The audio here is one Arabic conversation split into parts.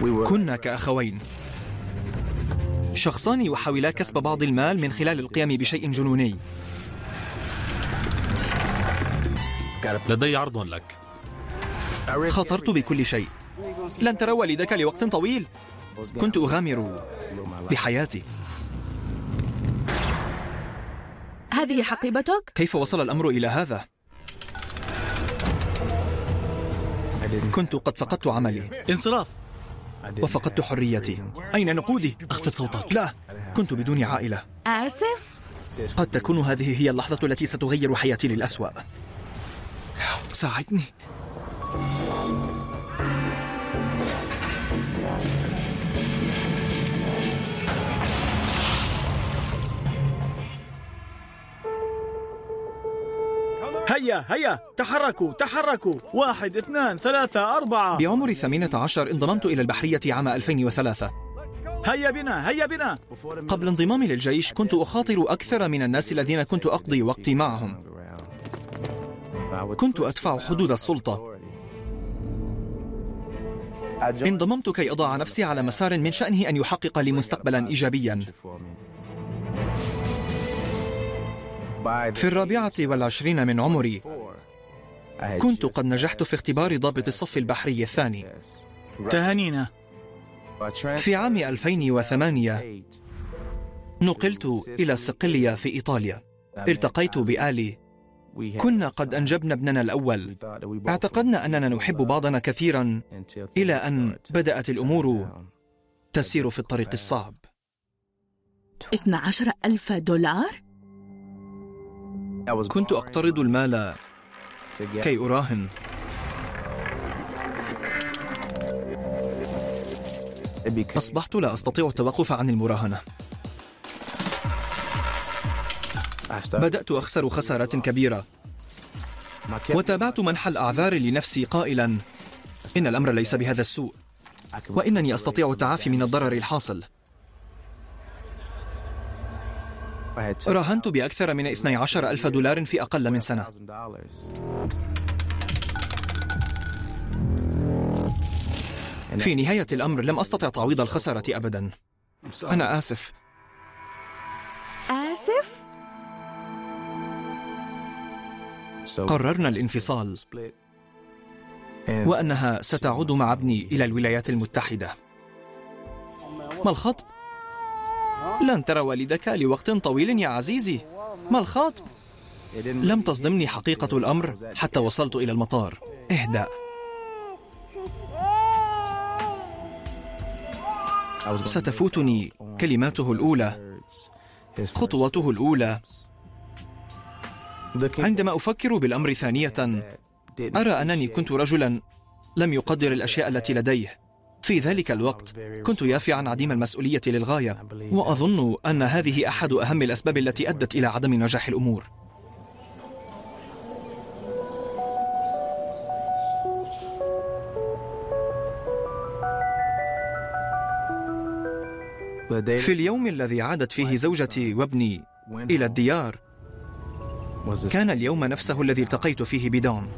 كنا كأخوين. شخصان يحاولا كسب بعض المال من خلال القيام بشيء جنوني. لدي عرض لك. خاطرت بكل شيء. لن ترى والدك لوقت طويل. كنت أغامر بحياتي. هذه حقيبتك؟ كيف وصل الأمر إلى هذا؟ كنت قد فقدت عملي. انصراف. وفقدت حريتي. أين نقودي؟ أخفض صوتك. لا كنت بدون عائلة. آسف؟ قد تكون هذه هي اللحظة التي ستغير حياتي للأسوأ. ساعدني. هيا هيا تحركوا تحركوا. واحد اثنان ثلاثة أربعة. بعمر 18 انضممت إلى البحرية عام 2003 هيا بنا هيا بنا. قبل انضمامي للجيش كنت أخاطر أكثر من الناس الذين كنت أقضي وقتي معهم. كنت أدفع حدود السلطة. انضممت كي أضع نفسي على مسار من شأنه أن يحقق لي مستقبلا إيجابيا. في الرابعة والعشرين من عمري كنت قد نجحت في اختبار ضابط الصف البحري الثاني. تهانينا. في عام 2008 نقلت إلى صقلية في إيطاليا. التقيت بآلي. كنا قد أنجبنا ابننا الأول. اعتقدنا أننا نحب بعضنا كثيرا إلى أن بدأت الأمور تسير في الطريق الصعب. 12 ألف دولار؟ كنت أقترض المال كي أراهن. أصبحت لا أستطيع التوقف عن المراهنة. بدأت أخسر خسارات كبيرة. وتابعت منح الأعذار لنفسي قائلا إن الأمر ليس بهذا السوء وإنني أستطيع التعافي من الضرر الحاصل. راهنت بأكثر من 12 ألف دولار في أقل من سنة. في نهاية الأمر لم أستطع تعويض الخسارة أبدا. أنا آسف. آسف؟ قررنا الانفصال. وأنها ستعود مع ابني إلى الولايات المتحدة. ما الخطب؟ لن ترى والدك لوقت طويل يا عزيزي. ما الخطب؟ لم تصدمني حقيقة الأمر حتى وصلت إلى المطار. اهدأ. ستفوتني كلماته الأولى خطوته الأولى. عندما أفكر بالأمر ثانية أرى أنني كنت رجلا لم يقدر الأشياء التي لديه. في ذلك الوقت كنت يافعا عديم المسؤولية للغاية وأظن أن هذه أحد أهم الأسباب التي أدت إلى عدم نجاح الأمور. في اليوم الذي عادت فيه زوجتي وابني إلى الديار كان اليوم نفسه الذي التقيت فيه بدون.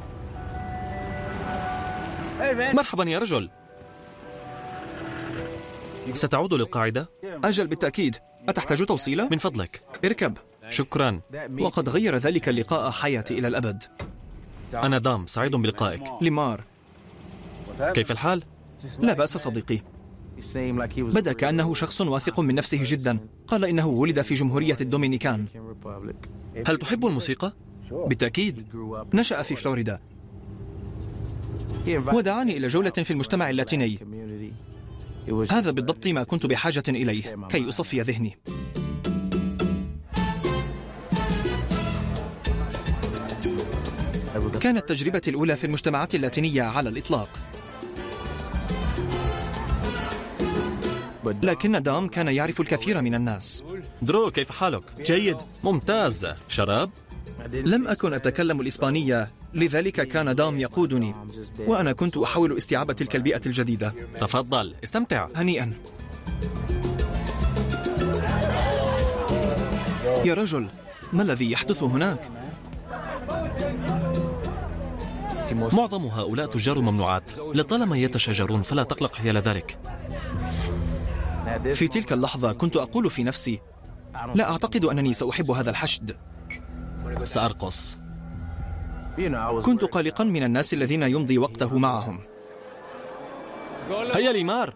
مرحبا يا رجل. ستعود للقاعدة؟ أجل بالتأكيد. أتحتاج توصيلة؟ من فضلك. اركب. شكرا. وقد غير ذلك اللقاء حياتي إلى الأبد. أنا دام سعيد بلقائك. لمار. كيف الحال؟ لا بأس صديقي. بدأ كأنه شخص واثق من نفسه جدا. قال إنه ولد في جمهورية الدومينيكان. هل تحب الموسيقى؟ بالتأكيد. نشأ في فلوريدا. ودعاني إلى جولة في المجتمع اللاتيني. هذا بالضبط ما كنت بحاجة إليه كي أصفي ذهني. كانت تجربتي الأولى في المجتمعات اللاتينية على الإطلاق. لكن دام كان يعرف الكثير من الناس. درو كيف حالك؟ جيد. ممتاز. شراب؟ لم أكن أتكلم الإسبانية. لذلك كان دام يقودني وأنا كنت أحاول استيعاب تلك البيئة الجديدة. تفضل. استمتع هنيئا. يا رجل ما الذي يحدث هناك؟ معظم هؤلاء تجار ممنوعات لطالما يتشاجرون فلا تقلق حيال ذلك. في تلك اللحظة كنت أقول في نفسي لا أعتقد أنني سأحب هذا الحشد. سأرقص. كنت قلقا من الناس الذين يمضي وقته معهم. هيا ليمار.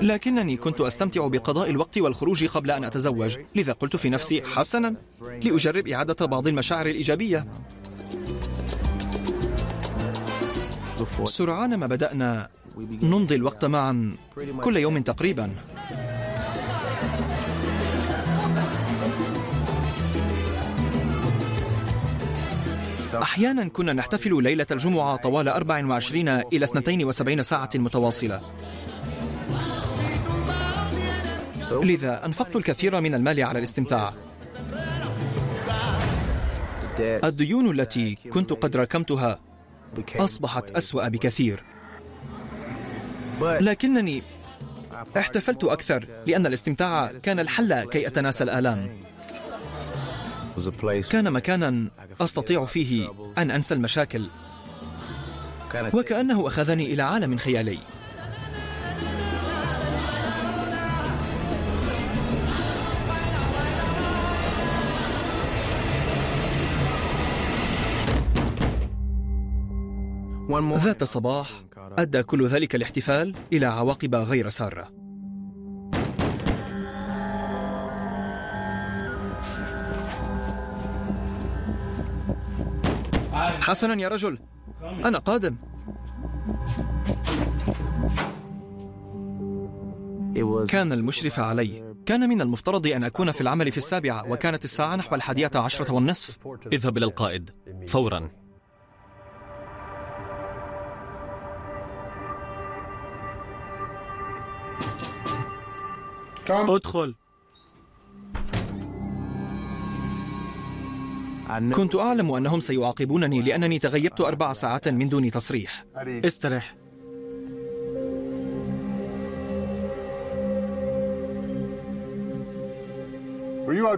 لكنني كنت أستمتع بقضاء الوقت والخروج قبل أن أتزوج. لذا قلت في نفسي حسنا لأجرب إعادة بعض المشاعر الإيجابية. سرعان ما بدأنا نمضي الوقت معا كل يوم تقريبا. أحيانا كنا نحتفل ليلة الجمعة طوال 24 إلى 72 ساعة متواصلة. لذا أنفقت الكثير من المال على الاستمتاع. الديون التي كنت قد راكمتها أصبحت أسوأ بكثير. لكنني احتفلت أكثر لأن الاستمتاع كان الحل كي أتناسى الآلام. كان مكانا أستطيع فيه أن أنسى المشاكل. وكأنه أخذني إلى عالم خيالي. ذات صباح أدى كل ذلك الاحتفال إلى عواقب غير سارة. حسنا يا رجل. أنا قادم. كان المشرف علي. كان من المفترض أن أكون في العمل في السابعة وكانت الساعة نحو الحادية عشرة والنصف. اذهب إلى القائد. فورا. ادخل. كنت أعلم أنهم سيعاقبونني لأنني تغيبت أربع ساعات من دون تصريح. استرح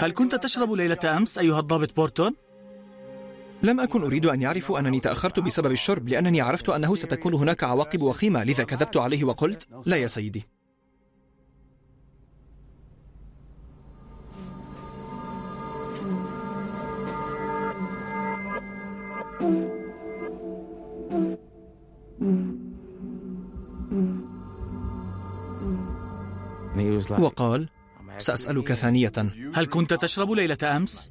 هل كنت تشرب ليلة أمس أيها الضابط بورتون؟ لم أكن أريد أن يعرفوا أنني تأخرت بسبب الشرب لأنني عرفت أنه ستكون هناك عواقب وخيمة لذا كذبت عليه وقلت لا يا سيدي. وقال سأسألك ثانية. هل كنت تشرب ليلة أمس؟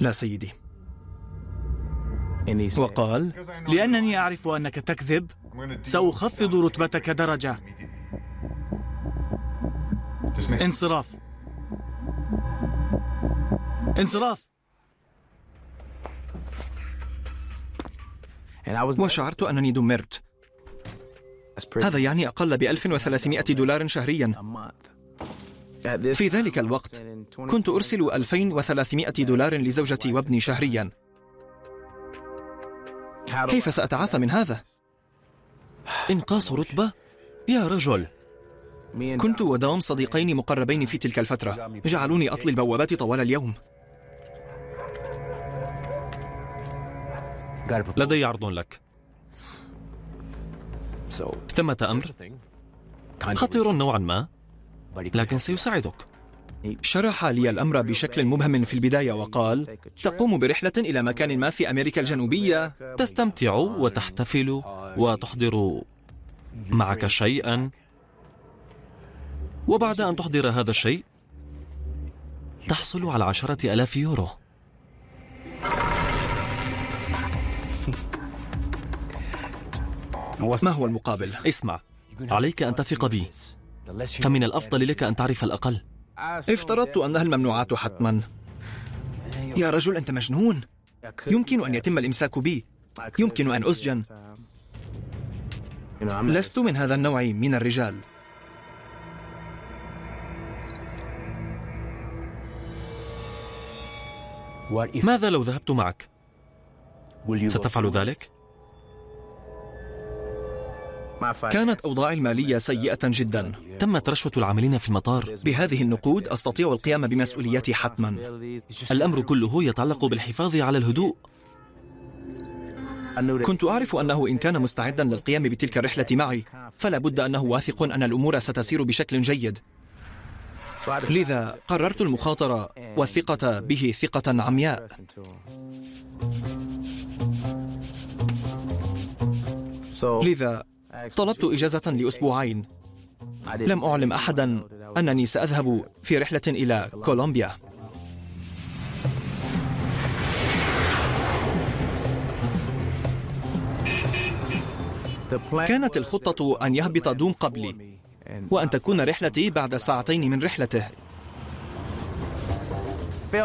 لا سيدي. وقال لأنني أعرف أنك تكذب سأخفض رتبتك درجة. انصراف. انصراف. وشعرت أنني دمرت. هذا يعني أقل ب 1300 دولار شهريا. في ذلك الوقت كنت أرسل 2300 دولار لزوجتي وابني شهريا. كيف سأتعافى من هذا؟ إنقاص رتبة؟ يا رجل. كنت ودوم صديقين مقربين في تلك الفترة. جعلوني أطلي البوابات طوال اليوم. لدي عرض لك. ثمة أمر؟ خطير نوعا ما لكن سيساعدك. شرح لي الأمر بشكل مبهم في البداية وقال تقوم برحلة إلى مكان ما في أمريكا الجنوبية تستمتع وتحتفل وتحضر معك شيئا. وبعد أن تحضر هذا الشيء تحصل على عشرة ألاف يورو. ما هو المقابل؟ اسمع. عليك أن تثق بي. فمن الأفضل لك أن تعرف الأقل؟ افترضت أنها الممنوعات حتما. يا رجل أنت مجنون. يمكن أن يتم الإمساك بي. يمكن أن أسجن. لست من هذا النوع من الرجال. ماذا لو ذهبت معك؟ ستفعل ذلك؟ كانت أوضاعي المالية سيئة جدا. تمت رشوة العاملين في المطار. بهذه النقود أستطيع القيام بمسؤولياتي حتما. الأمر كله يتعلق بالحفاظ على الهدوء. كنت أعرف أنه إن كان مستعدا للقيام بتلك الرحلة معي فلا بد أنه واثق أن الأمور ستسير بشكل جيد. لذا قررت المخاطرة والثقة به ثقة عمياء. لذا طلبت إجازة لأسبوعين. لم أعلم أحدا أنني سأذهب في رحلة إلى كولومبيا. كانت الخطة أن يهبط دوم قبلي وأن تكون رحلتي بعد ساعتين من رحلته.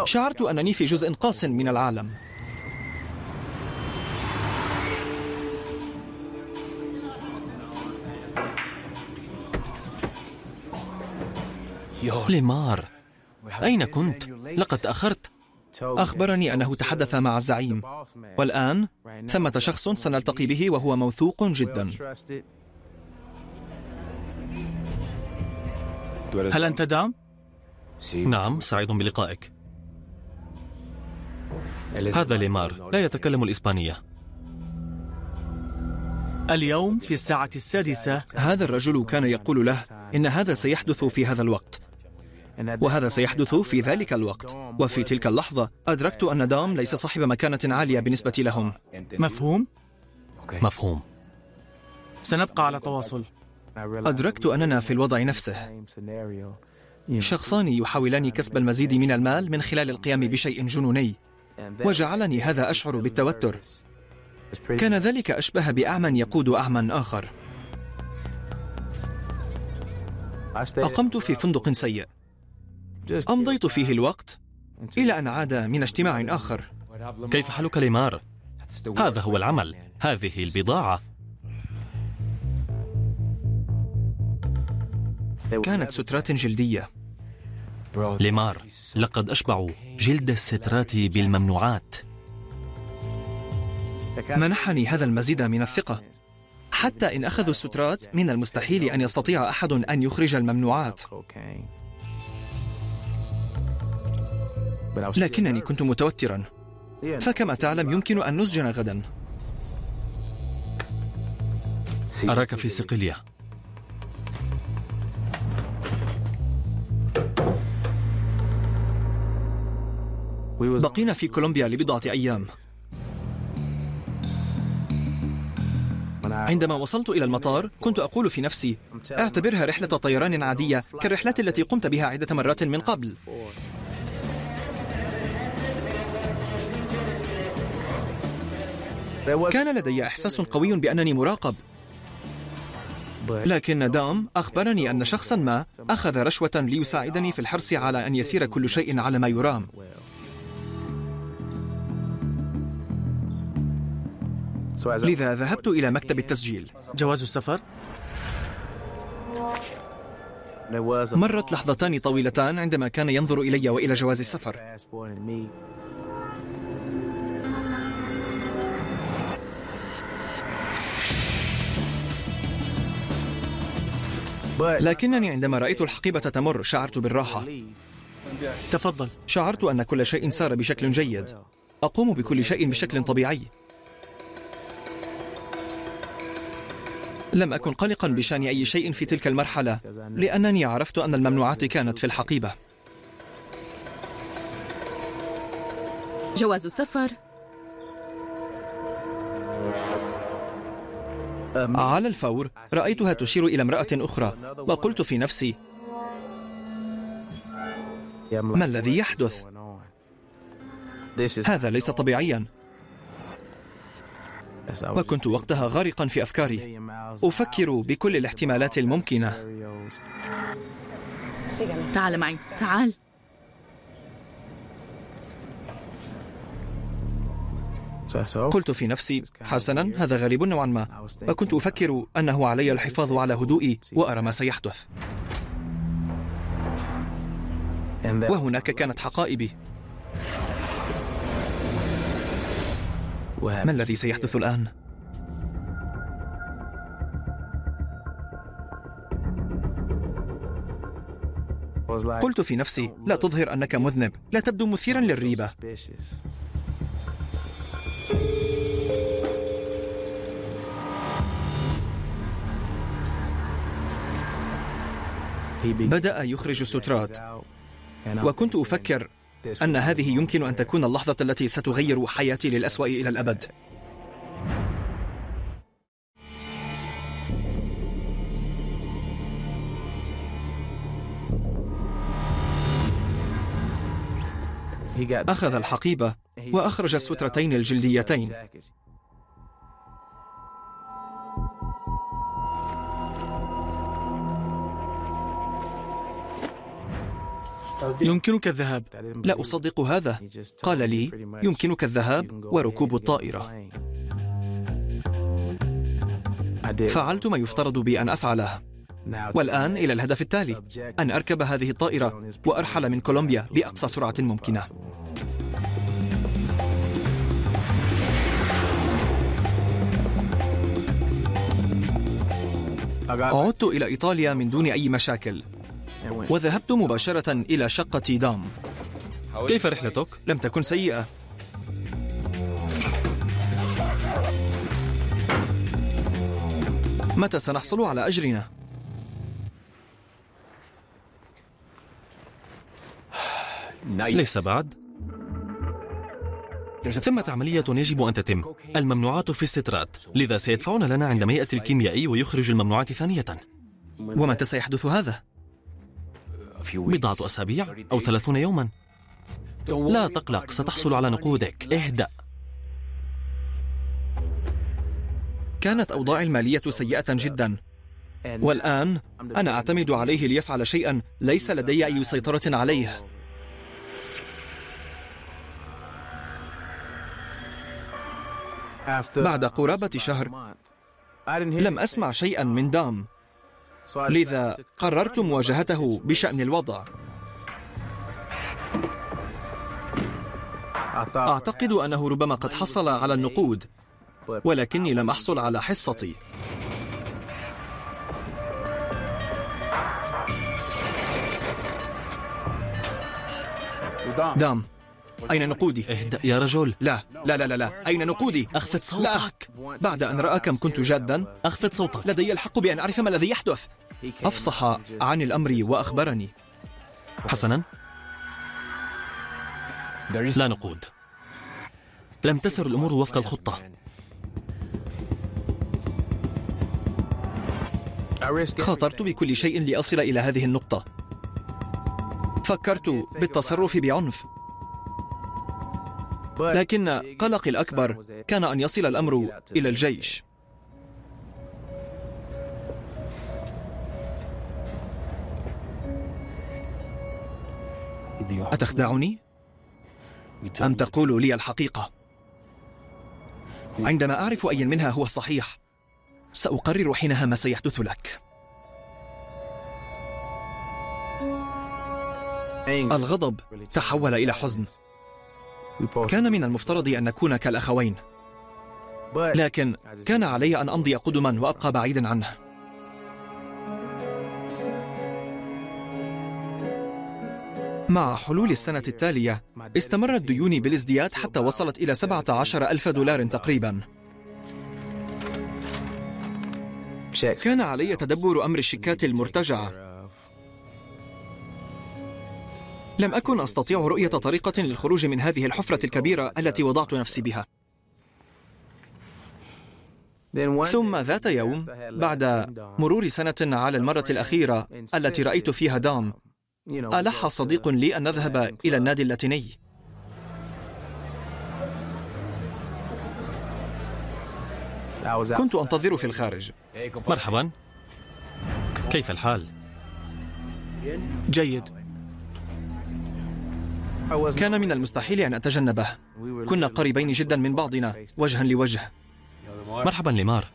شعرت أنني في جزء قاس من العالم. ليمار أين كنت؟ لقد تأخرت أخبرني أنه تحدث مع الزعيم. والآن ثمة شخص سنلتقي به وهو موثوق جدا. هل أنت دام؟ نعم سعيد بلقائك. هذا ليمار لا يتكلم الإسبانية. اليوم في الساعة السادسة. هذا الرجل كان يقول له إن هذا سيحدث في هذا الوقت. وهذا سيحدث في ذلك الوقت. وفي تلك اللحظة أدركت أن دام ليس صاحب مكانة عالية بالنسبة لهم. مفهوم؟ مفهوم. سنبقى على تواصل. أدركت أننا في الوضع نفسه. شخصان يحاولان كسب المزيد من المال من خلال القيام بشيء جنوني وجعلني هذا أشعر بالتوتر. كان ذلك أشبه بأعمى يقود أعمى آخر. أقمت في فندق سيء. أمضيت فيه الوقت؟ إلى أن عاد من اجتماع آخر. كيف حالك ليمار؟ هذا هو العمل. هذه البضاعة. كانت سترات جلدية. ليمار لقد أشبعوا جلد السترات بالممنوعات. منحني هذا المزيد من الثقة. حتى إن أخذوا السترات من المستحيل أن يستطيع أحد أن يخرج الممنوعات. لكنني كنت متوترا. فكما تعلم يمكن أن نسجن غدا. أراك في صقلية بقينا في كولومبيا لبضعة أيام. عندما وصلت إلى المطار كنت أقول في نفسي أعتبرها رحلة طيران عادية كالرحلات التي قمت بها عدة مرات من قبل. كان لدي إحساس قوي بأنني مراقب. لكن دام أخبرني أن شخصا ما أخذ رشوة ليساعدني في الحرص على أن يسير كل شيء على ما يرام. لذا ذهبت إلى مكتب التسجيل. جواز السفر؟ مرت لحظتان طويلتان عندما كان ينظر إلي وإلى جواز السفر. لكنني عندما رأيت الحقيبة تمر شعرت بالراحة. تفضل. شعرت أن كل شيء سار بشكل جيد. أقوم بكل شيء بشكل طبيعي. لم أكن قلقا بشأن أي شيء في تلك المرحلة لأنني عرفت أن الممنوعات كانت في الحقيبة. جواز السفر. على الفور رأيتها تشير إلى امرأة أخرى وقلت في نفسي ما الذي يحدث؟ هذا ليس طبيعيا. وكنت وقتها غارقا في أفكاري. أفكر بكل الاحتمالات الممكنة. تعال معي تعال. قلت في نفسي حسنا هذا غريب نوعا ما. وكنت أفكر أنه علي الحفاظ على هدوئي وأرى ما سيحدث. وهناك كانت حقائبي. ما الذي سيحدث الآن؟ قلت في نفسي لا تظهر أنك مذنب لا تبدو مثيرا للريبة. بدأ يخرج السترات وكنت أفكر أن هذه يمكن أن تكون اللحظة التي ستغير حياتي للأسوأ إلى الأبد. أخذ الحقيبة وأخرج السترتين الجلديتين. يمكنك الذهاب. لا أصدق هذا. قال لي يمكنك الذهاب وركوب الطائرة. فعلت ما يفترض بي أن أفعله. والآن إلى الهدف التالي أن أركب هذه الطائرة وأرحل من كولومبيا بأقصى سرعة ممكنة عدت إلى إيطاليا من دون أي مشاكل وذهبت مباشرة إلى شقة دام كيف رحلتك؟ لم تكن سيئة متى سنحصل على أجرنا؟ ليس بعد. ثمة عملية يجب أن تتم. الممنوعات في السترات. لذا سيدفعون لنا عندما يأتي الكيميائي ويخرج الممنوعات ثانية. ومتى سيحدث هذا؟ بضعة أسابيع أو ثلاثون يوما. لا تقلق ستحصل على نقودك. اهدأ. كانت أوضاعي المالية سيئة جدا. والآن أنا أعتمد عليه ليفعل شيئا ليس لدي أي سيطرة عليه. بعد قرابة شهر. لم أسمع شيئا من دام. لذا قررت مواجهته بشأن الوضع. أعتقد أنه ربما قد حصل على النقود ولكني لم أحصل على حصتي. دام. أين نقودي؟ اهدأ يا رجل. لا لا لا لا, لا. أين نقودي؟ أخفض صوتك. لا بعد أن رأى كم كنت جادا أخفض صوتك. لدي الحق بأن أعرف ما الذي يحدث. أفصح عن الأمر وأخبرني. حسنا. لا نقود. لم تسر الأمور وفق الخطة. خاطرت بكل شيء لأصل إلى هذه النقطة. فكرت بالتصرف بعنف. لكن قلقي الأكبر كان أن يصل الأمر إلى الجيش. أتخدعني؟ أم تقول لي الحقيقة؟ عندما أعرف أي منها هو الصحيح سأقرر حينها ما سيحدث لك. الغضب تحول إلى حزن. كان من المفترض أن نكون كالأخوين. لكن كان علي أن أمضي قدما وأبقى بعيدا عنه. مع حلول السنة التالية استمرت ديوني بالازدياد حتى وصلت إلى 17 ألف دولار تقريبا. كان علي تدبر أمر الشيكات المرتجعة. لم أكن أستطيع رؤية طريقة للخروج من هذه الحفرة الكبيرة التي وضعت نفسي بها. ثم ذات يوم بعد مرور سنة على المرة الأخيرة التي رأيت فيها دام ألح صديق لي أن نذهب إلى النادي اللاتيني. كنت أنتظر في الخارج. مرحبا. كيف الحال؟ جيد. كان من المستحيل أن أتجنبه. كنا قريبين جدا من بعضنا وجها لوجه. مرحبا ليمار.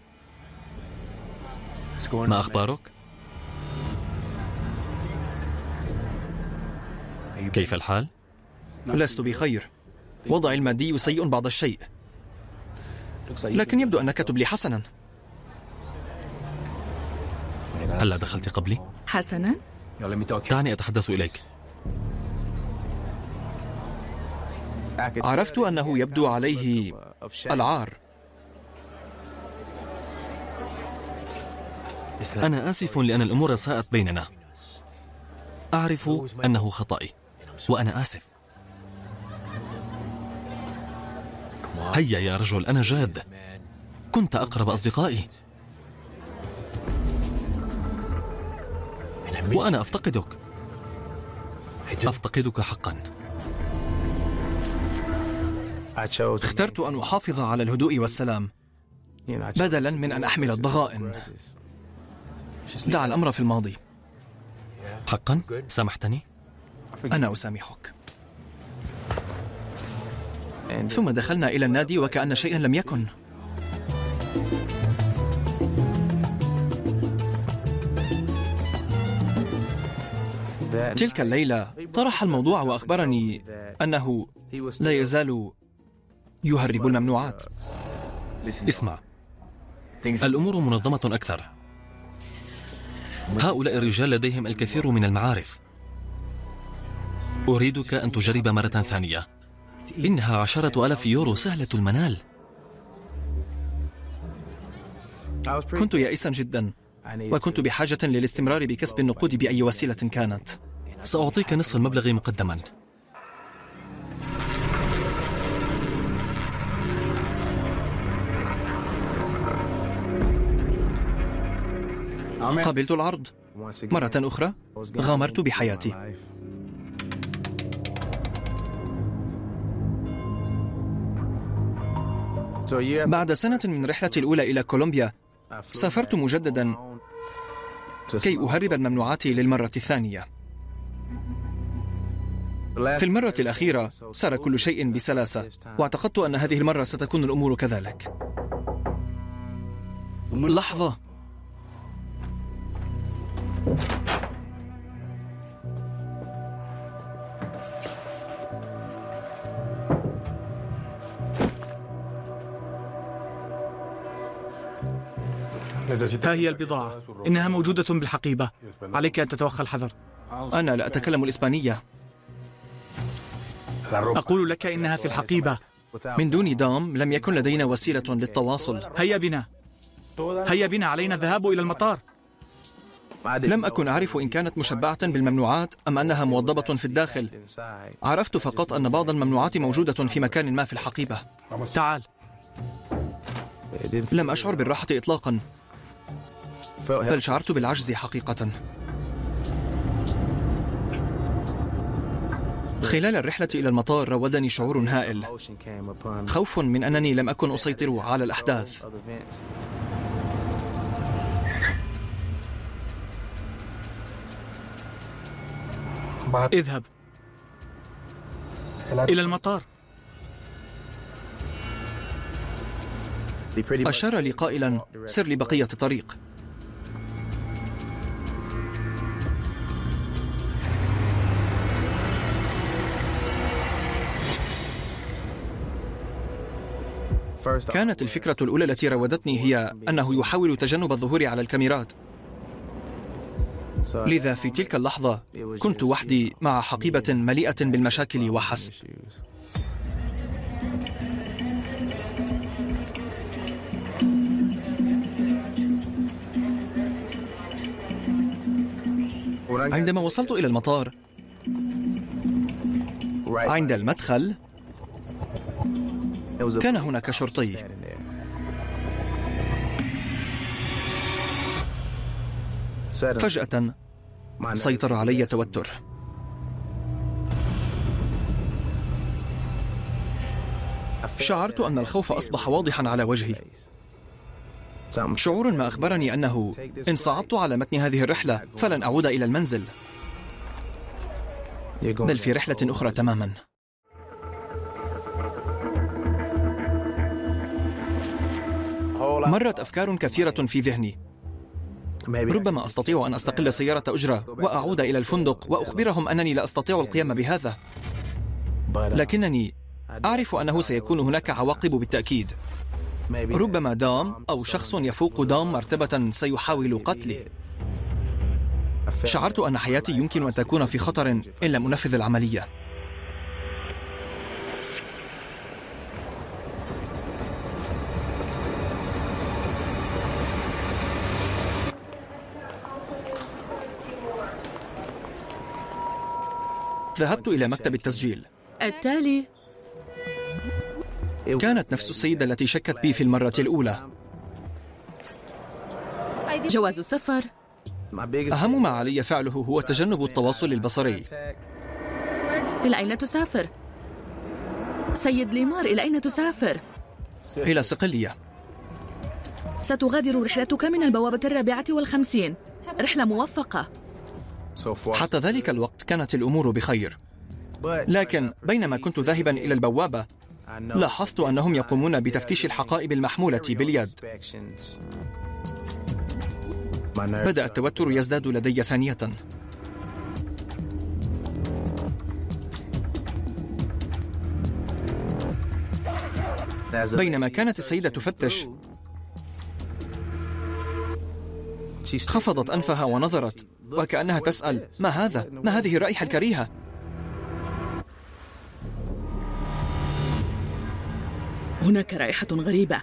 ما أخبارك؟ كيف الحال؟ لست بخير. وضعي المادي سيء بعض الشيء. لكن يبدو أنك تبلي حسنا. هلا دخلت قبلي؟ حسنا؟ دعني أتحدث إليك. عرفت أنه يبدو عليه العار. أنا آسف لأن الأمور ساءت بيننا. أعرف أنه خطأي وأنا آسف. هيا يا رجل أنا جاد. كنت أقرب أصدقائي. وأنا أفتقدك. أفتقدك حقا. اخترت أن أحافظ على الهدوء والسلام بدلا من أن أحمل الضغائن. دع الأمر في الماضي. حقا؟ سامحتني؟ أنا أسامحك. ثم دخلنا إلى النادي وكأن شيئا لم يكن. تلك الليلة طرح الموضوع وأخبرني أنه لا يزال يهرب الممنوعات. اسمع. الأمور منظمة أكثر. هؤلاء الرجال لديهم الكثير من المعارف. أريدك أن تجرب مرة ثانية. إنها عشرة ألاف يورو سهلة المنال. كنت يائسا جدا وكنت بحاجة للاستمرار بكسب النقود بأي وسيلة كانت. سأعطيك نصف المبلغ مقدما. قبلت العرض. مرة أخرى غامرت بحياتي. بعد سنة من رحلتي الأولى إلى كولومبيا سافرت مجددا كي أهرب الممنوعات للمرة الثانية. في المرة الأخيرة سار كل شيء بسلاسة واعتقدت أن هذه المرة ستكون الأمور كذلك. لحظة. ها هي البضاعة. إنها موجودة بالحقيبة. عليك أن تتوخى الحذر. أنا لا أتكلم الإسبانية. أقول لك إنها في الحقيبة. من دون دام لم يكن لدينا وسيلة للتواصل. هيا بنا. هيا بنا. علينا الذهاب إلى المطار. لم أكن أعرف إن كانت مشبعة بالممنوعات أم أنها موضبة في الداخل. عرفت فقط أن بعض الممنوعات موجودة في مكان ما في الحقيبة. تعال. لم أشعر بالراحة إطلاقا. بل شعرت بالعجز حقيقة. خلال الرحلة إلى المطار راودني شعور هائل. خوف من أنني لم أكن أسيطر على الأحداث. اذهب. إلى المطار. أشار لي قائلا سر لي بقية الطريق. كانت الفكرة الأولى التي راودتني هي أنه يحاول تجنب الظهور على الكاميرات. لذا في تلك اللحظة كنت وحدي مع حقيبة مليئة بالمشاكل وحسب. عندما وصلت إلى المطار عند المدخل كان هناك شرطي. فجأة سيطر علي توتر. شعرت أن الخوف أصبح واضحا على وجهي. شعور ما أخبرني أنه إن صعدت على متن هذه الرحلة فلن أعود إلى المنزل. بل في رحلة أخرى تماما. مرت أفكار كثيرة في ذهني. ربما أستطيع أن أستقل سيارة أجرة وأعود إلى الفندق وأخبرهم أنني لا أستطيع القيام بهذا. لكنني أعرف أنه سيكون هناك عواقب بالتأكيد. ربما دام أو شخص يفوق دام مرتبة سيحاول قتلي. شعرت أن حياتي يمكن أن تكون في خطر إن لم أنفذ العملية. ذهبت إلى مكتب التسجيل. التالي كانت نفس السيدة التي شكت بي في المرة الأولى. جواز السفر. أهم ما علي فعله هو تجنب التواصل البصري. إلى أين تسافر؟ سيد ليمار إلى أين تسافر؟ إلى صقلية. ستغادر رحلتك من البوابة الرابعة والخمسين. رحلة موفقة. حتى ذلك الوقت كانت الأمور بخير. لكن بينما كنت ذاهبا إلى البوابة لاحظت أنهم يقومون بتفتيش الحقائب المحمولة باليد. بدأ التوتر يزداد لدي ثانية. بينما كانت السيدة تفتش خفضت أنفها ونظرت وكأنها تسأل ما هذا؟ ما هذه الرائحة الكريهة؟ هناك رائحة غريبة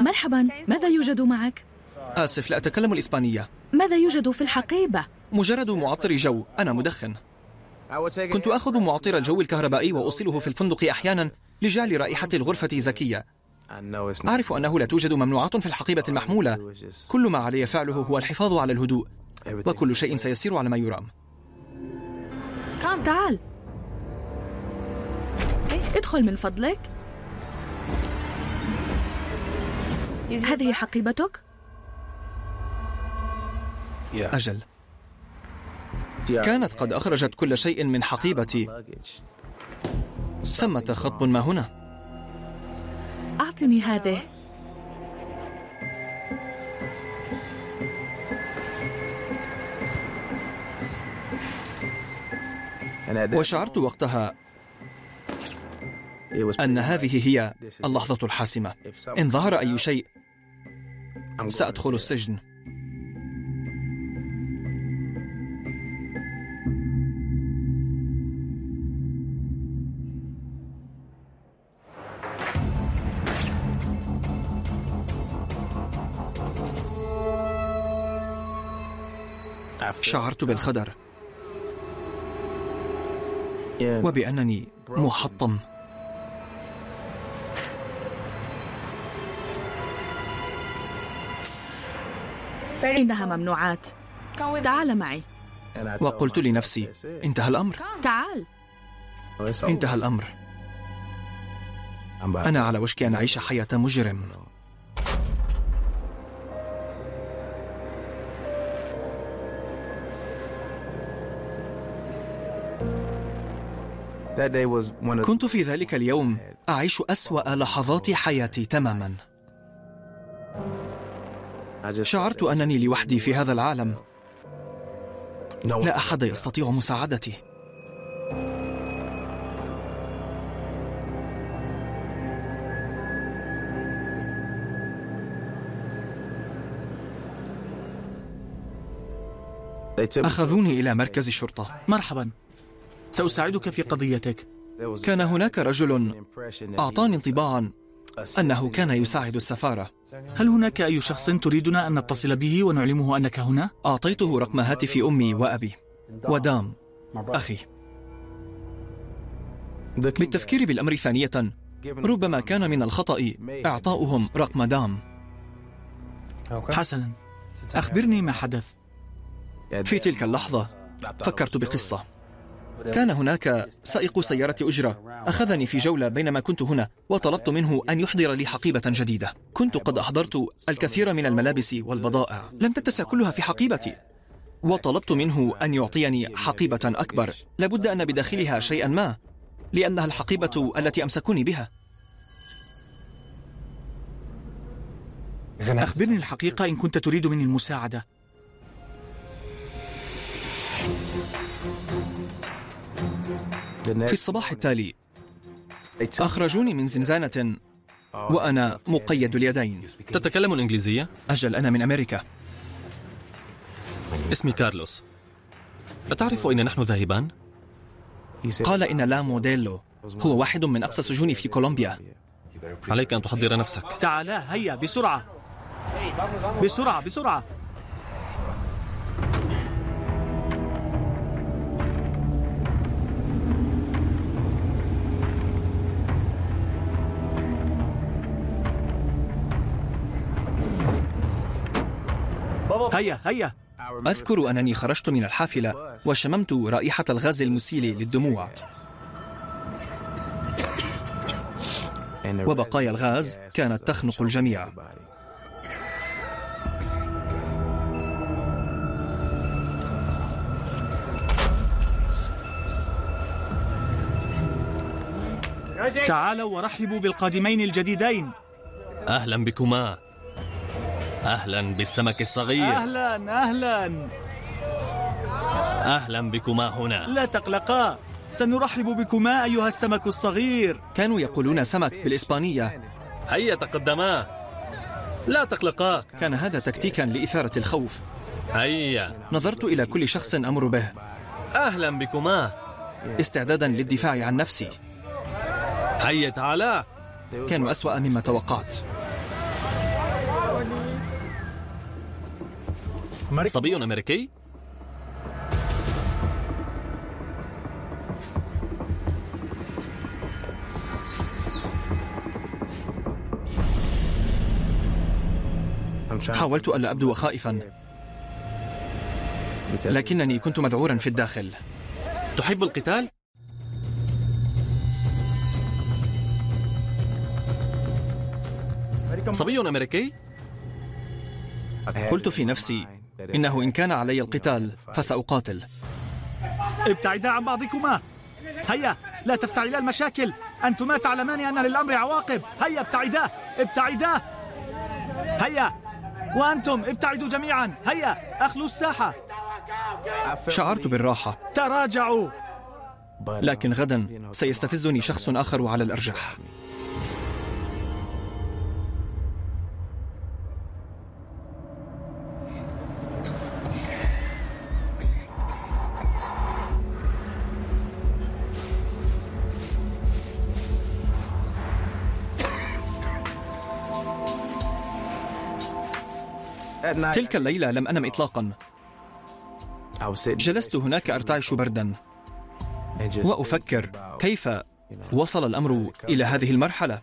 مرحبا ماذا يوجد معك؟ آسف لا أتكلم الإسبانية ماذا يوجد في الحقيبة؟ مجرد معطر جو أنا مدخن كنت أخذ معطر الجو الكهربائي وأوصله في الفندق أحيانا لجعل رائحة الغرفة زكية أعرف أنه لا توجد ممنوعات في الحقيبة المحمولة. كل ما علي فعله هو الحفاظ على الهدوء وكل شيء سيسير على ما يرام. تعال. ادخل من فضلك. هذه حقيبتك؟ أجل. كانت قد أخرجت كل شيء من حقيبتي. ثمة خط ما هنا. أعطني هذه. وشعرت وقتها أن هذه هي اللحظة الحاسمة. إن ظهر أي شيء سأدخل السجن. شعرت بالخدر. وبأنني محطم. إنها ممنوعات. تعال معي. وقلت لنفسي انتهى الأمر. تعال. انتهى الأمر. أنا على وشك أن أعيش حياة مجرم. كنت في ذلك اليوم أعيش أسوأ لحظات حياتي تماما. شعرت أنني لوحدي في هذا العالم. لا أحد يستطيع مساعدتي. أخذوني إلى مركز الشرطة. مرحبا. سأساعدك في قضيتك. كان هناك رجل أعطاني انطباعا أنه كان يساعد السفارة. هل هناك أي شخص تريدنا أن نتصل به ونعلمه أنك هنا؟ أعطيته رقم هاتف أمي وأبي. ودام أخي. بالتفكير بالأمر ثانية ربما كان من الخطأ إعطاؤهم رقم دام. حسنا. أخبرني ما حدث. في تلك اللحظة فكرت بقصة. كان هناك سائق سيارة أجرة. أخذني في جولة بينما كنت هنا وطلبت منه أن يحضر لي حقيبة جديدة. كنت قد أحضرت الكثير من الملابس والبضائع. لم تتسع كلها في حقيبتي. وطلبت منه أن يعطيني حقيبة أكبر. لابد أن بداخلها شيئا ما لأنها الحقيبة التي أمسكوني بها. أخبرني الحقيقة إن كنت تريد مني المساعدة. في الصباح التالي. أخرجوني من زنزانة وأنا مقيد اليدين. تتكلم الإنجليزية؟ أجل أنا من أمريكا. اسمي كارلوس. أتعرف أين نحن ذاهبان؟ قال إن لا موديلو هو واحد من أقصى سجون في كولومبيا. عليك أن تحضر نفسك. تعالا هيا بسرعة. بسرعة بسرعة. هيا هيا. أذكر أنني خرجت من الحافلة وشممت رائحة الغاز المسيل للدموع. وبقايا الغاز كانت تخنق الجميع. تعالوا ورحبوا بالقادمين الجديدين. أهلا بكما. أهلا بالسمك الصغير. أهلا أهلا. أهلا بكما هنا. لا تقلقا سنرحب بكما أيها السمك الصغير. كانوا يقولون سمك بالإسبانية. هيا تقدما. لا تقلقا. كان هذا تكتيكا لإثارة الخوف. هيا. نظرت إلى كل شخص أمر به. أهلا بكما. استعدادا للدفاع عن نفسي. هيا تعالا. كانوا أسوأ مما توقعت. صبي أمريكي. حاولت ألا أبدو خائفا. لكنني كنت مذعورا في الداخل. تحب القتال؟ صبي أمريكي؟ قلت في نفسي إنه إن كان علي القتال فسأقاتل. ابتعدا عن بعضكما. هيا لا تفتعلا المشاكل. أنتما تعلمان أن للأمر عواقب. هيا ابتعدا. ابتعدا. هيا. وأنتم ابتعدوا جميعا. هيا أخلوا الساحة. شعرت بالراحة. تراجعوا. لكن غدا سيستفزني شخص آخر على الأرجح. تلك الليلة لم أنم إطلاقا. جلست هناك أرتعش بردا. وأفكر كيف وصل الأمر إلى هذه المرحلة.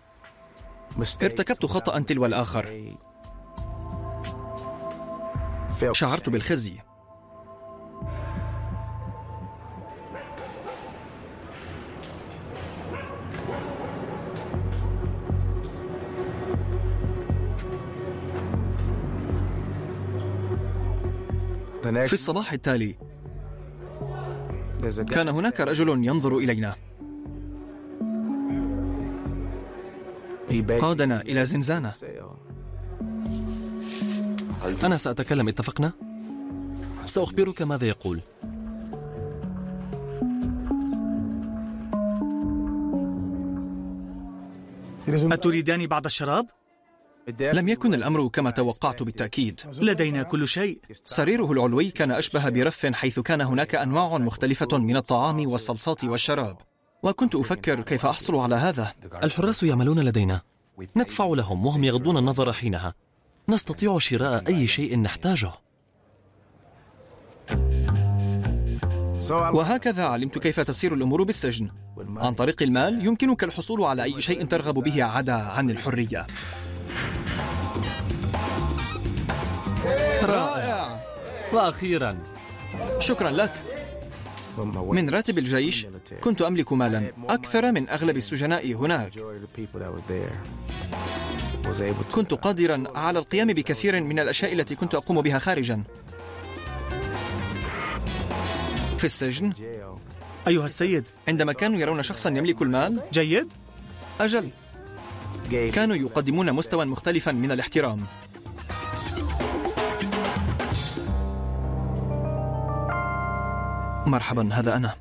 ارتكبت خطأ تلو الآخر. شعرت بالخزي. في الصباح التالي. كان هناك رجل ينظر إلينا. قادنا إلى زنزانة. أنا سأتكلم اتفقنا؟ سأخبرك ماذا يقول. أتريدان بعض الشراب؟ لم يكن الأمر كما توقعت بالتأكيد. لدينا كل شيء. سريره العلوي كان أشبه برف حيث كان هناك أنواع مختلفة من الطعام والصلصات والشراب. وكنت أفكر كيف أحصل على هذا. الحراس يعملون لدينا. ندفع لهم وهم يغضون النظر حينها. نستطيع شراء أي شيء نحتاجه. وهكذا علمت كيف تسير الأمور بالسجن. عن طريق المال يمكنك الحصول على أي شيء ترغب به عدا عن الحرية. رائع. وأخيرا شكرا لك. من راتب الجيش كنت أملك مالا أكثر من أغلب السجناء هناك. كنت قادرا على القيام بكثير من الأشياء التي كنت أقوم بها خارجا. في السجن أيها السيد. عندما كانوا يرون شخصا يملك المال جيد؟ أجل كانوا يقدمون مستوى مختلفا من الاحترام. مرحبا هذا أنا.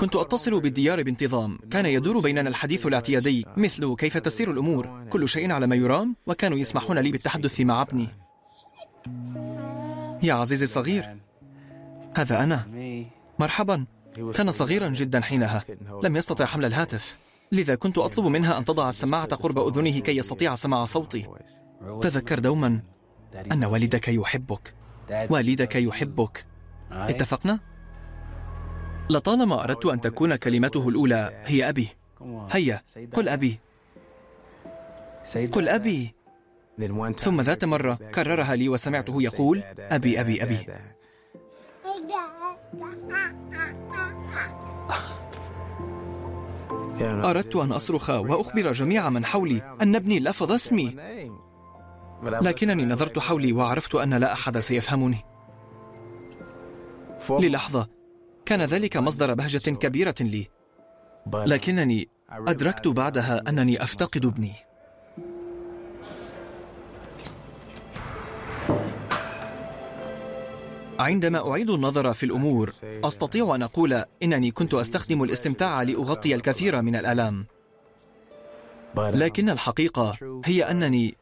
كنت أتصل بالديار بانتظام. كان يدور بيننا الحديث الاعتيادي مثل كيف تسير الأمور. كل شيء على ما يرام وكانوا يسمحون لي بالتحدث مع ابني. يا عزيزي الصغير. هذا أنا. مرحبا. كان صغيرا جدا حينها. لم يستطع حمل الهاتف. لذا كنت أطلب منها أن تضع السماعة قرب أذنه كي يستطيع سماع صوتي. تذكر دوما. أن والدك يحبك. والدك يحبك. اتفقنا؟ لطالما أردت أن تكون كلمته الأولى هي أبي. هيا قل أبي. قل أبي. ثم ذات مرة كررها لي وسمعته يقول أبي أبي أبي. أردت أن أصرخ وأخبر جميع من حولي أن ابني لفظ اسمي. لكنني نظرت حولي وعرفت أن لا أحد سيفهمني. للحظة كان ذلك مصدر بهجة كبيرة لي. لكنني أدركت بعدها أنني أفتقد ابني. عندما أعيد النظر في الأمور أستطيع أن أقول إنني كنت أستخدم الاستمتاع لأغطي الكثير من الآلام لكن الحقيقة هي أنني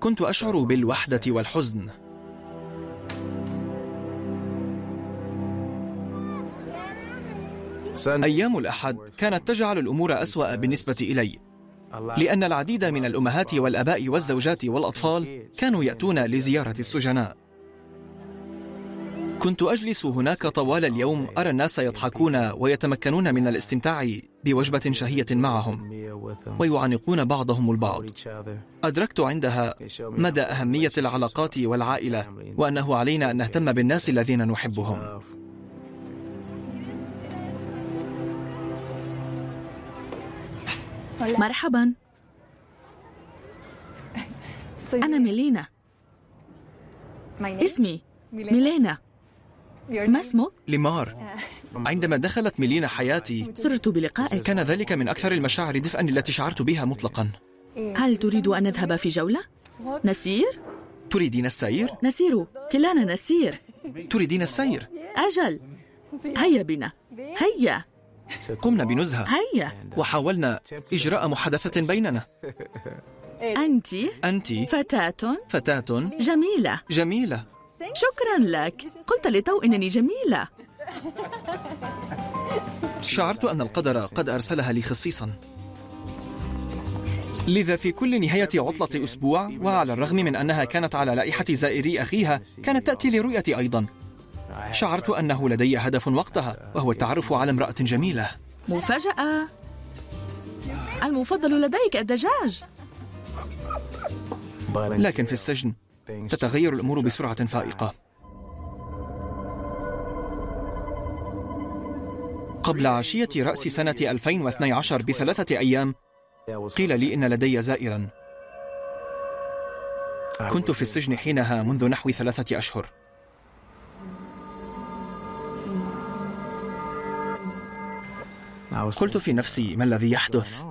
كنت أشعر بالوحدة والحزن. أيام الأحد كانت تجعل الأمور أسوأ بالنسبة إلي لأن العديد من الأمهات والأباء والزوجات والأطفال كانوا يأتون لزيارة السجناء. كنت أجلس هناك طوال اليوم أرى الناس يضحكون ويتمكنون من الاستمتاع بوجبة شهية معهم ويعانقون بعضهم البعض. أدركت عندها مدى أهمية العلاقات والعائلة وأنه علينا أن نهتم بالناس الذين نحبهم. مرحبا. أنا ميلينا. اسمي ميلينا. ما اسمك؟ ليمار. عندما دخلت ميلينا حياتي سررت بلقائك. كان ذلك من أكثر المشاعر دفئا التي شعرت بها مطلقا. هل تريد أن نذهب في جولة؟ نسير؟ تريدين السير؟ نسير. كلانا نسير. تريدين السير؟ أجل. هيا بنا. هيا. قمنا بنزهة. هيا. وحاولنا إجراء محادثة بيننا. أنت؟ أنت. فتاة. فتاة. جميلة. جميلة. شكرا لك. قلت لتو إنني جميلة. شعرت أن القدر قد أرسلها لي خصيصا. لذا في كل نهاية عطلة أسبوع وعلى الرغم من أنها كانت على لائحة زائري أخيها كانت تأتي لرؤيتي أيضا. شعرت أنه لدي هدف وقتها وهو التعرف على امرأة جميلة. مفاجأة. المفضل لديك الدجاج. لكن في السجن تتغير الأمور بسرعة فائقة. قبل عشية رأس سنة 2012 بثلاثة أيام قيل لي إن لدي زائرا. كنت في السجن حينها منذ نحو ثلاثة أشهر. قلت في نفسي ما الذي يحدث؟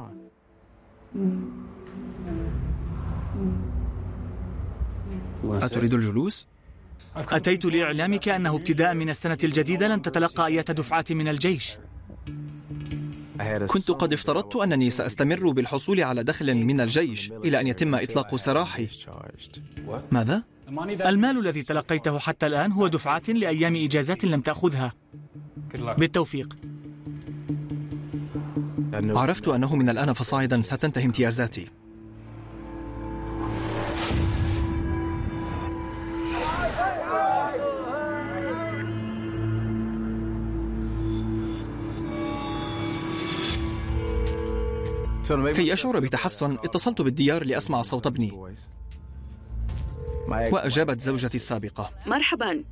أتريد الجلوس؟ أتيت لإعلامك أنه ابتداء من السنة الجديدة لن تتلقى أي دفعات من الجيش. كنت قد افترضت أنني سأستمر بالحصول على دخل من الجيش إلى أن يتم إطلاق سراحي. ماذا؟ المال الذي تلقيته حتى الآن هو دفعات لأيام إجازات لم تأخذها. بالتوفيق. عرفت أنه من الآن فصاعدا ستنتهي امتيازاتي. كي أشعر بتحسن اتصلت بالديار لأسمع صوت ابني. وأجابت زوجتي السابقة. مرحبا.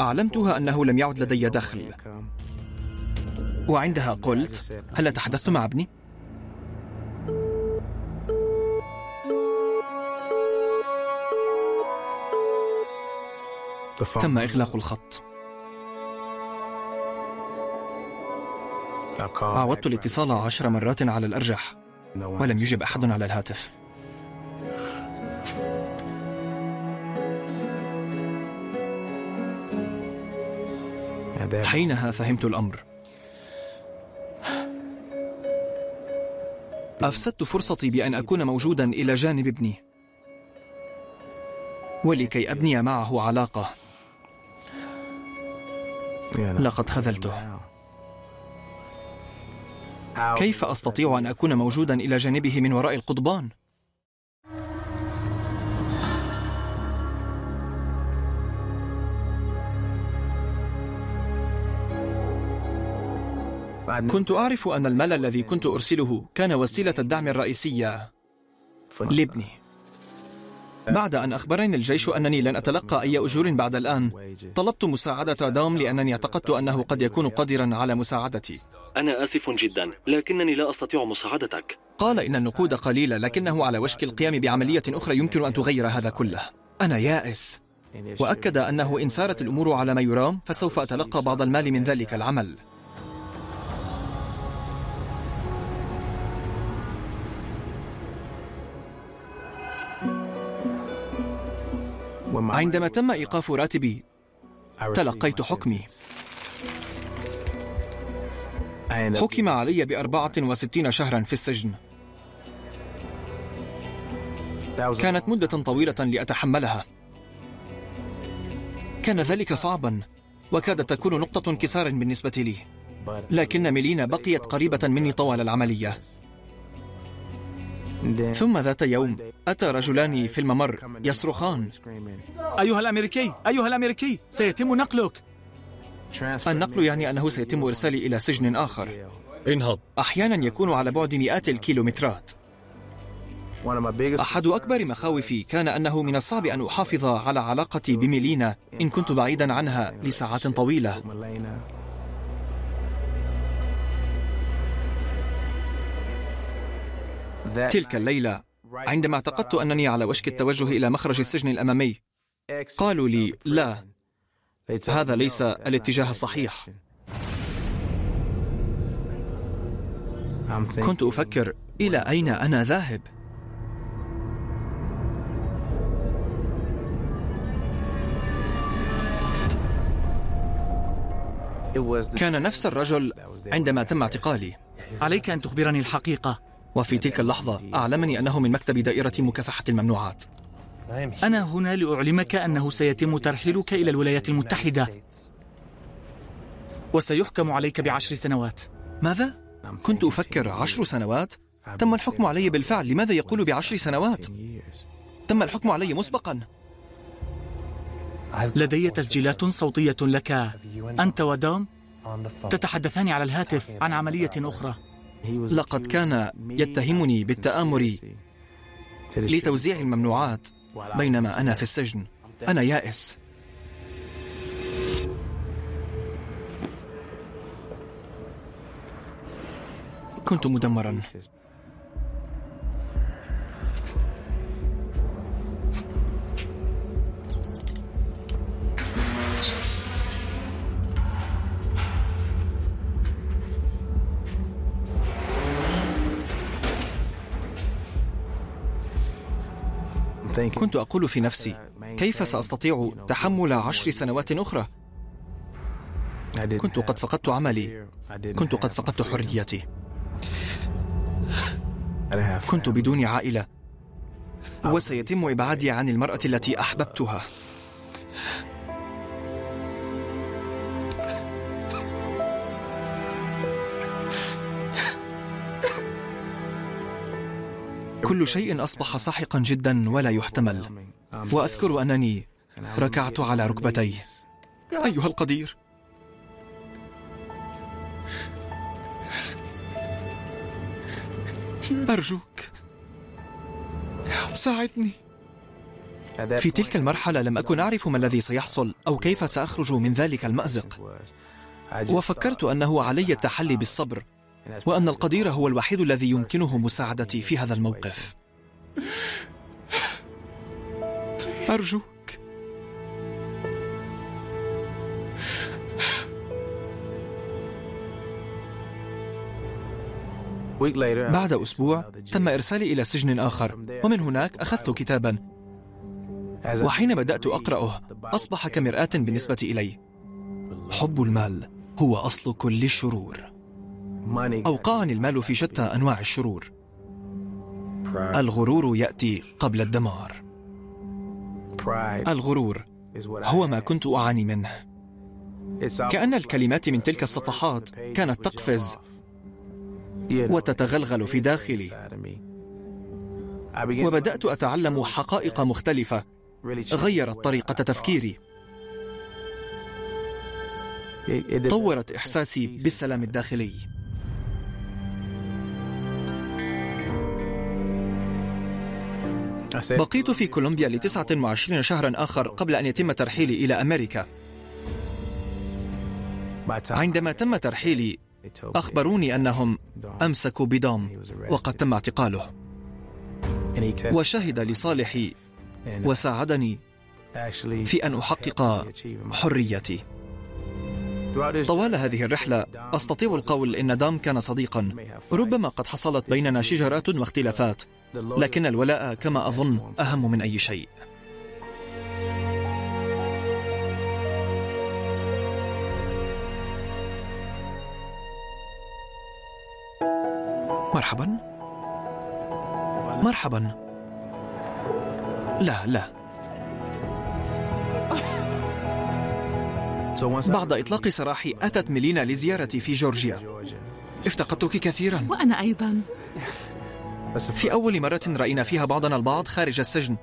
أعلمتها أنه لم يعد لدي دخل. وعندها قلت هل تحدثت مع ابني؟ تم إغلاق الخط. عاودت الاتصال عشر مرات على الأرجح ولم يجب أحد على الهاتف. حينها فهمت الأمر. أفسدت فرصتي بأن أكون موجودا إلى جانب ابني. ولكي أبني معه علاقة. لقد خذلته. كيف أستطيع أن أكون موجودا إلى جانبه من وراء القضبان؟ كنت أعرف أن المال الذي كنت أرسله كان وسيلة الدعم الرئيسية لابني. بعد أن أخبرني الجيش أنني لن أتلقى أي أجور بعد الآن طلبت مساعدة دوم لأنني اعتقدت أنه قد يكون قادرا على مساعدتي. أنا آسف جدا لكنني لا أستطيع مساعدتك. قال إن النقود قليلة لكنه على وشك القيام بعملية أخرى يمكن أن تغير هذا كله. أنا يائس. وأكد أنه إن سارت الأمور على ما يرام فسوف أتلقى بعض المال من ذلك العمل. عندما تم إيقاف راتبي تلقيت حكمي. حكم علي بأربعة وستين شهرا في السجن. كانت مدة طويلة لأتحملها. كان ذلك صعبا وكادت تكون نقطة انكسار بالنسبة لي. لكن ميلينا بقيت قريبة مني طوال العملية. ثم ذات يوم أتى رجلان في الممر يصرخان. أيها الأمريكي أيها الأمريكي سيتم نقلك. النقل يعني أنه سيتم إرسالي إلى سجن آخر. انهض. أحيانا يكون على بعد مئات الكيلومترات. أحد أكبر مخاوفي كان أنه من الصعب أن أحافظ على علاقتي بميلينا إن كنت بعيدا عنها لساعات طويلة. تلك الليلة عندما اعتقدت أنني على وشك التوجه إلى مخرج السجن الأمامي. قالوا لي لا هذا ليس الاتجاه الصحيح. كنت أفكر إلى أين أنا ذاهب؟ كان نفس الرجل عندما تم اعتقالي. عليك أن تخبرني الحقيقة. وفي تلك اللحظة أعلمني أنه من مكتب دائرة مكافحة الممنوعات. أنا هنا لأعلمك أنه سيتم ترحيلك إلى الولايات المتحدة. وسيحكم عليك بعشر سنوات. ماذا؟ كنت أفكر عشر سنوات؟ تم الحكم علي بالفعل. لماذا يقول بعشر سنوات؟ تم الحكم علي مسبقا. لدي تسجيلات صوتية لك. أنت ودوم تتحدثان على الهاتف عن عملية أخرى. لقد كان يتهمني بالتآمر لتوزيع الممنوعات بينما أنا في السجن. أنا يائس. كنت مدمرا. كنت أقول في نفسي كيف سأستطيع تحمل عشر سنوات أخرى؟ كنت قد فقدت عملي. كنت قد فقدت حريتي. كنت بدون عائلة. وسيتم إبعادي عن المرأة التي أحببتها. كل شيء أصبح ساحقا جدا ولا يحتمل. وأذكر أنني ركعت على ركبتي. أيها القدير. أرجوك. ساعدني. في تلك المرحلة لم أكن أعرف ما الذي سيحصل أو كيف سأخرج من ذلك المأزق. وفكرت أنه علي التحلي بالصبر. وأن القدير هو الوحيد الذي يمكنه مساعدتي في هذا الموقف. أرجوك. بعد أسبوع تم إرسالي إلى سجن آخر ومن هناك أخذت كتابا. وحين بدأت أقرأه أصبح كمرآة بالنسبة إلي. حب المال هو أصل كل الشرور أوقعني المال في شتى أنواع الشرور. الغرور يأتي قبل الدمار. الغرور هو ما كنت أعاني منه. كأن الكلمات من تلك الصفحات كانت تقفز وتتغلغل في داخلي. وبدأت أتعلم حقائق مختلفة. غيرت طريقة تفكيري. طورت إحساسي بالسلام الداخلي. بقيت في كولومبيا لتسعة وعشرين شهرا آخر قبل أن يتم ترحيلي إلى أمريكا. عندما تم ترحيلي أخبروني أنهم أمسكوا بدوم وقد تم اعتقاله. وشهد لصالحي وساعدني في أن أحقق حريتي. طوال هذه الرحلة أستطيع القول إن دام كان صديقا. ربما قد حصلت بيننا شجرات واختلافات. لكن الولاء كما أظن أهم من أي شيء. مرحبا. مرحبا. لا لا. بعد إطلاق سراحي أتت ميلينا لزيارتي في جورجيا. افتقدتك كثيرا. وأنا أيضا. في أول مرة رأينا فيها بعضنا البعض خارج السجن.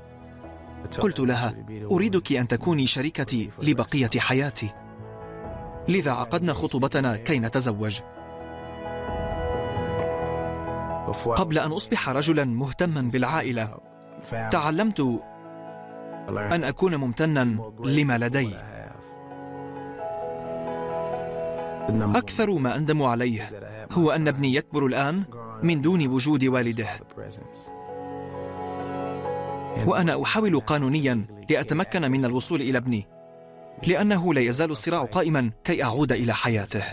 قلت لها أريدك أن تكوني شريكتي لبقية حياتي. لذا عقدنا خطوبتنا كي نتزوج. قبل أن أصبح رجلا مهتما بالعائلة تعلمت أن أكون ممتنا لما لدي. أكثر ما أندم عليه هو أن ابني يكبر الآن من دون وجود والده. وأنا أحاول قانونيا لأتمكن من الوصول إلى ابني لأنه لا يزال الصراع قائما كي أعود إلى حياته.